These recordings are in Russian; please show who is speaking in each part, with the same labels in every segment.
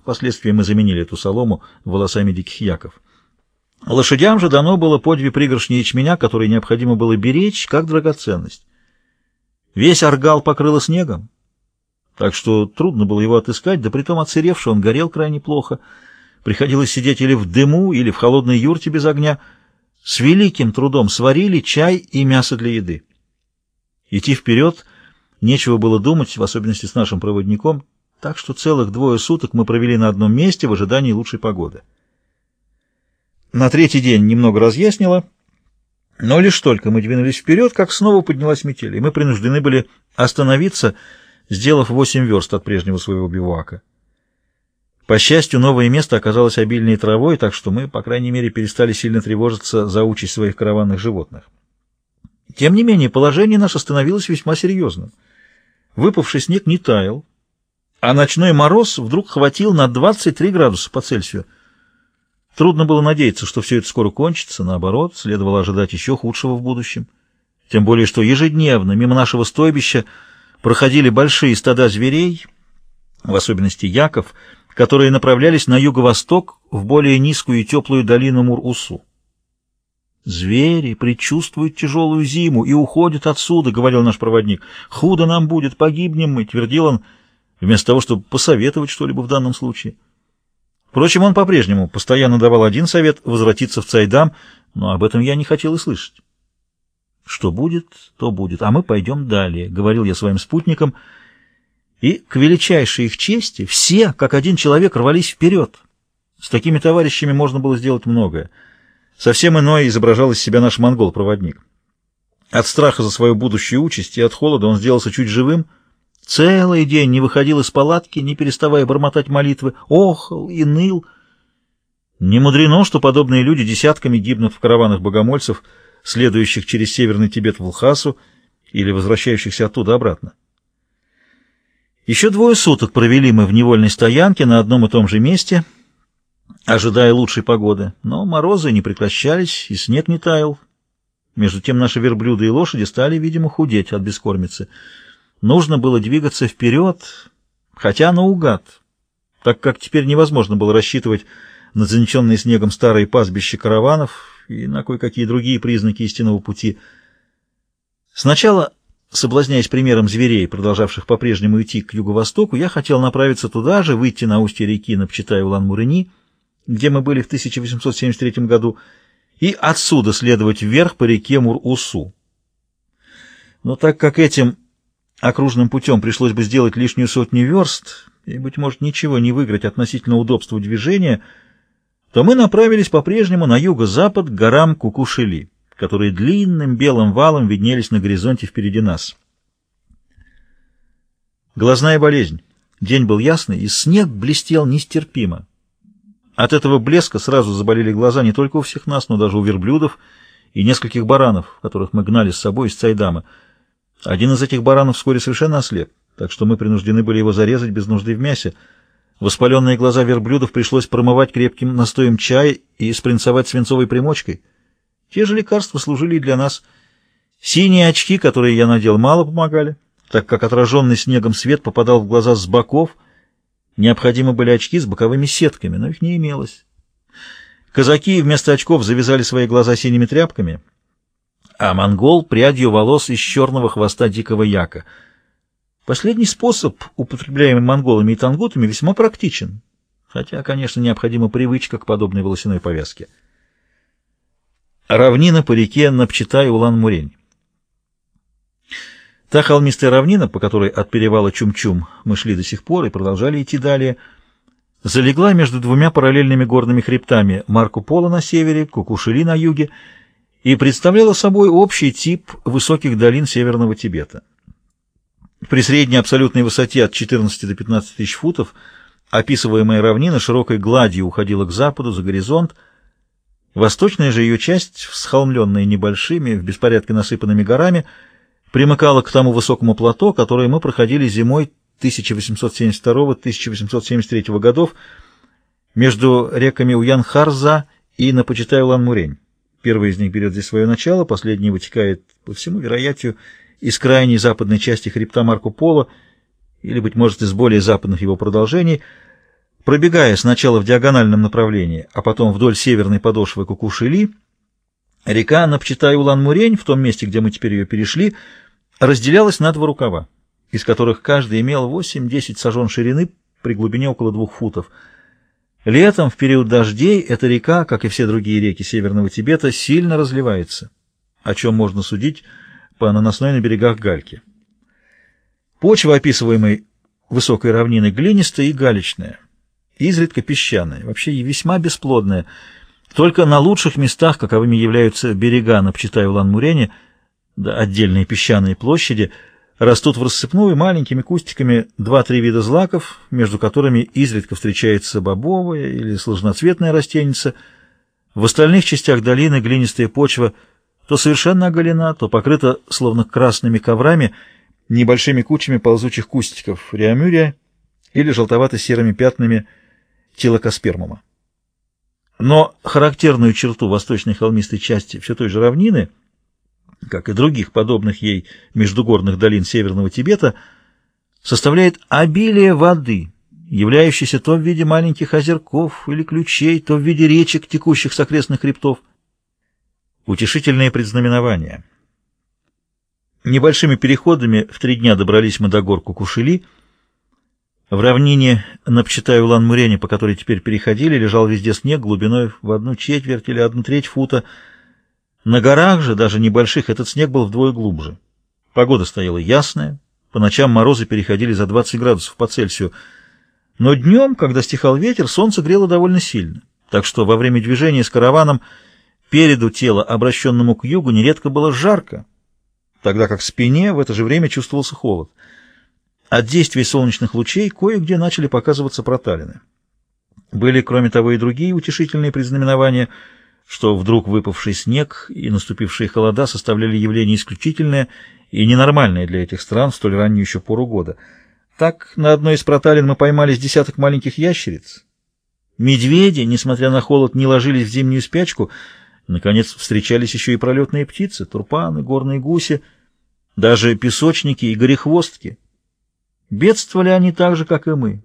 Speaker 1: Впоследствии мы заменили эту солому волосами диких яков. Лошадям же дано было по две пригоршни ячменя, которые необходимо было беречь, как драгоценность. Весь аргал покрыло снегом, так что трудно было его отыскать, да притом отсыревший он горел крайне плохо. Приходилось сидеть или в дыму, или в холодной юрте без огня. С великим трудом сварили чай и мясо для еды. Идти вперед нечего было думать, в особенности с нашим проводником, так что целых двое суток мы провели на одном месте в ожидании лучшей погоды. На третий день немного разъяснило, но лишь только мы двинулись вперед, как снова поднялась метель, и мы принуждены были остановиться, сделав восемь верст от прежнего своего бивуака. По счастью, новое место оказалось обильной травой, так что мы, по крайней мере, перестали сильно тревожиться за участь своих караванных животных. Тем не менее, положение наше становилось весьма серьезным. Выпавший снег не таял, а ночной мороз вдруг хватил на 23 градуса по Цельсию. Трудно было надеяться, что все это скоро кончится, наоборот, следовало ожидать еще худшего в будущем. Тем более, что ежедневно мимо нашего стойбища проходили большие стада зверей, в особенности яков, которые направлялись на юго-восток в более низкую и теплую долину Мур-Усу. «Звери предчувствуют тяжелую зиму и уходят отсюда», — говорил наш проводник. «Худо нам будет, погибнем мы», — твердил он, вместо того, чтобы посоветовать что-либо в данном случае. Впрочем, он по-прежнему постоянно давал один совет — возвратиться в Цайдам, но об этом я не хотел и слышать. «Что будет, то будет, а мы пойдем далее», — говорил я своим спутникам, и, к величайшей их чести, все, как один человек, рвались вперед. С такими товарищами можно было сделать многое. Совсем иное изображал из себя наш монгол-проводник. От страха за свою будущую участь и от холода он сделался чуть живым — Целый день не выходил из палатки, не переставая бормотать молитвы, охал и ныл. Не мудрено, что подобные люди десятками гибнут в караванах богомольцев, следующих через Северный Тибет в Лхасу или возвращающихся оттуда обратно. Еще двое суток провели мы в невольной стоянке на одном и том же месте, ожидая лучшей погоды, но морозы не прекращались, и снег не таял. Между тем наши верблюды и лошади стали, видимо, худеть от бескормицы — Нужно было двигаться вперед, хотя наугад, так как теперь невозможно было рассчитывать на занесенные снегом старые пастбища караванов и на кое-какие другие признаки истинного пути. Сначала, соблазняясь примером зверей, продолжавших по-прежнему идти к юго-востоку, я хотел направиться туда же, выйти на устье реки Напчитай-Улан-Мурыни, где мы были в 1873 году, и отсюда следовать вверх по реке Мур-Усу. Но так как этим окружным путем пришлось бы сделать лишнюю сотню верст и, быть может, ничего не выиграть относительно удобства движения, то мы направились по-прежнему на юго-запад к горам Кукушели, которые длинным белым валом виднелись на горизонте впереди нас. Глазная болезнь. День был ясный, и снег блестел нестерпимо. От этого блеска сразу заболели глаза не только у всех нас, но даже у верблюдов и нескольких баранов, которых мы гнали с собой из Цайдама. Один из этих баранов вскоре совершенно ослеп, так что мы принуждены были его зарезать без нужды в мясе. Воспаленные глаза верблюдов пришлось промывать крепким настоем чая и спринцовать свинцовой примочкой. Те же лекарства служили и для нас. Синие очки, которые я надел, мало помогали, так как отраженный снегом свет попадал в глаза с боков. Необходимы были очки с боковыми сетками, но их не имелось. Казаки вместо очков завязали свои глаза синими тряпками — а монгол — прядью волос из черного хвоста дикого яка. Последний способ, употребляемый монголами и тангутами, весьма практичен, хотя, конечно, необходима привычка к подобной волосяной повязке. Равнина по реке Напчитай-Улан-Мурень. Та холмистая равнина, по которой от перевала Чум-Чум мы шли до сих пор и продолжали идти далее, залегла между двумя параллельными горными хребтами Марко-Поло на севере, Кукушили на юге и представляла собой общий тип высоких долин Северного Тибета. При средней абсолютной высоте от 14 до 15 тысяч футов описываемая равнина широкой гладью уходила к западу, за горизонт. Восточная же ее часть, всхолмленная небольшими, в беспорядке насыпанными горами, примыкала к тому высокому плато, которое мы проходили зимой 1872-1873 годов между реками Уян-Харза и Напочитай-Улан-Мурень. Первый из них берет здесь свое начало, последний вытекает, по всему вероятию, из крайней западной части хребта Марко Поло, или, быть может, из более западных его продолжений. Пробегая сначала в диагональном направлении, а потом вдоль северной подошвы Кукушили, река Напчитай-Улан-Мурень, в том месте, где мы теперь ее перешли, разделялась на два рукава, из которых каждый имел 8-10 сажен ширины при глубине около двух футов. Летом, в период дождей, эта река, как и все другие реки Северного Тибета, сильно разливается, о чем можно судить по наносной на берегах гальки. Почва, описываемой высокой равнины, глинистая и галечная, изредка песчаная, вообще и весьма бесплодная. Только на лучших местах, каковыми являются берега на Пчитай-Улан-Мурене, да отдельные песчаные площади, растут в рассыпную маленькими кустиками два-три вида злаков, между которыми изредка встречается бобовая или сложноцветная растеница. В остальных частях долины глинистая почва то совершенно оголена, то покрыта словно красными коврами, небольшими кучами ползучих кустиков реамюрия или желтовато-серыми пятнами тилокоспермума. Но характерную черту восточной холмистой части все той же равнины, как и других подобных ей междугорных долин Северного Тибета, составляет обилие воды, являющейся то в виде маленьких озерков или ключей, то в виде речек, текущих с окрестных хребтов. Утешительные предзнаменования. Небольшими переходами в три дня добрались мы до гор Кукушили, в равнине на Пчитай-Улан-Мурене, по которой теперь переходили, лежал везде снег глубиной в одну четверть или одну треть фута. На горах же, даже небольших, этот снег был вдвое глубже. Погода стояла ясная, по ночам морозы переходили за 20 градусов по Цельсию, но днем, когда стихал ветер, солнце грело довольно сильно, так что во время движения с караваном переду тела, обращенному к югу, нередко было жарко, тогда как спине в это же время чувствовался холод — от действий солнечных лучей кое-где начали показываться проталины. Были, кроме того, и другие утешительные предзнаменования, что вдруг выпавший снег и наступившие холода составляли явление исключительное и ненормальное для этих стран в столь раннюю еще пору года. Так, на одной из проталин мы поймали с десяток маленьких ящериц. Медведи, несмотря на холод, не ложились в зимнюю спячку. Наконец, встречались еще и пролетные птицы, турпаны, горные гуси, даже песочники и горехвостки — Бедствовали они так же, как и мы.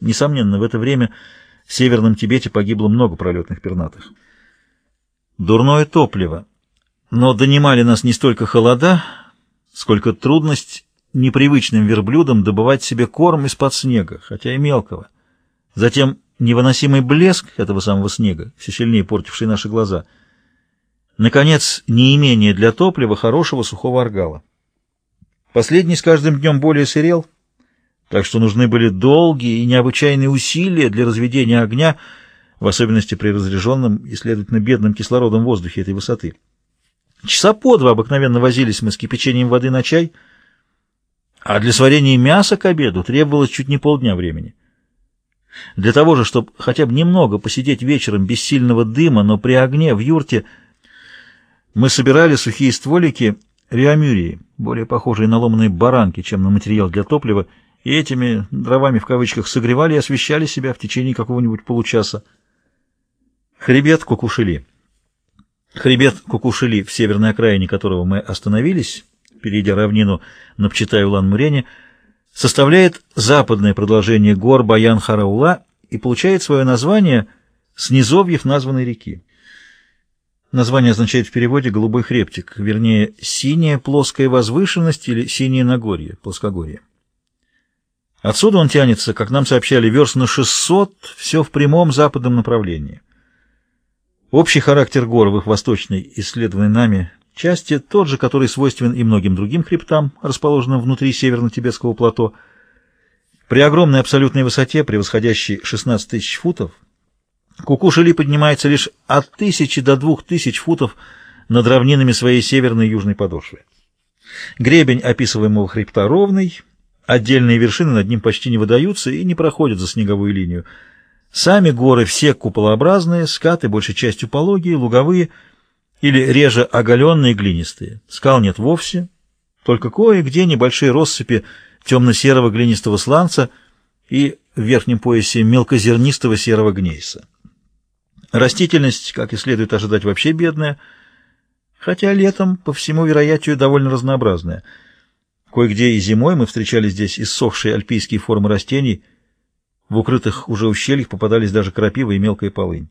Speaker 1: Несомненно, в это время в Северном Тибете погибло много пролетных пернатых. Дурное топливо. Но донимали нас не столько холода, сколько трудность непривычным верблюдам добывать себе корм из-под снега, хотя и мелкого. Затем невыносимый блеск этого самого снега, все сильнее портивший наши глаза. Наконец, неимение для топлива хорошего сухого аргала. Последний с каждым днем более сырел, так что нужны были долгие и необычайные усилия для разведения огня, в особенности при разряженном и, следовательно, бедном кислородом воздухе этой высоты. Часа по два обыкновенно возились мы с кипячением воды на чай, а для сварения мяса к обеду требовалось чуть не полдня времени. Для того же, чтобы хотя бы немного посидеть вечером без сильного дыма, но при огне в юрте, мы собирали сухие стволики реамюрии, более похожие на ломаные баранки, чем на материал для топлива, и этими дровами в кавычках согревали и освещали себя в течение какого-нибудь получаса. Хребет Кукушили. Хребет Кукушили, в северной окраине которого мы остановились, перейдя равнину на Пчитай-Улан-Мурене, составляет западное продолжение гор Баян-Хараула и получает свое название с низовьев названной реки. Название означает в переводе «голубой хребтик», вернее, «синяя плоская возвышенность» или «синее Нагорье», плоскогорье. Отсюда он тянется, как нам сообщали, верст на 600, все в прямом западном направлении. Общий характер гор в их восточной, исследованной нами, части тот же, который свойственен и многим другим хребтам, расположенным внутри северно-тибетского плато. При огромной абсолютной высоте, превосходящей 16 тысяч футов, Кукушели поднимается лишь от тысячи до двух тысяч футов над равнинами своей северной и южной подошвы. Гребень описываемого хребта ровный, Отдельные вершины над ним почти не выдаются и не проходят за снеговую линию. Сами горы все куполообразные, скаты большей частью пологие, луговые или реже оголенные глинистые. Скал нет вовсе, только кое-где небольшие россыпи темно-серого глинистого сланца и в верхнем поясе мелкозернистого серого гнейса. Растительность, как и следует ожидать, вообще бедная, хотя летом, по всему вероятию, довольно разнообразная – Кое-где и зимой мы встречали здесь иссохшие альпийские формы растений. В укрытых уже ущельях попадались даже крапива и мелкая полынь.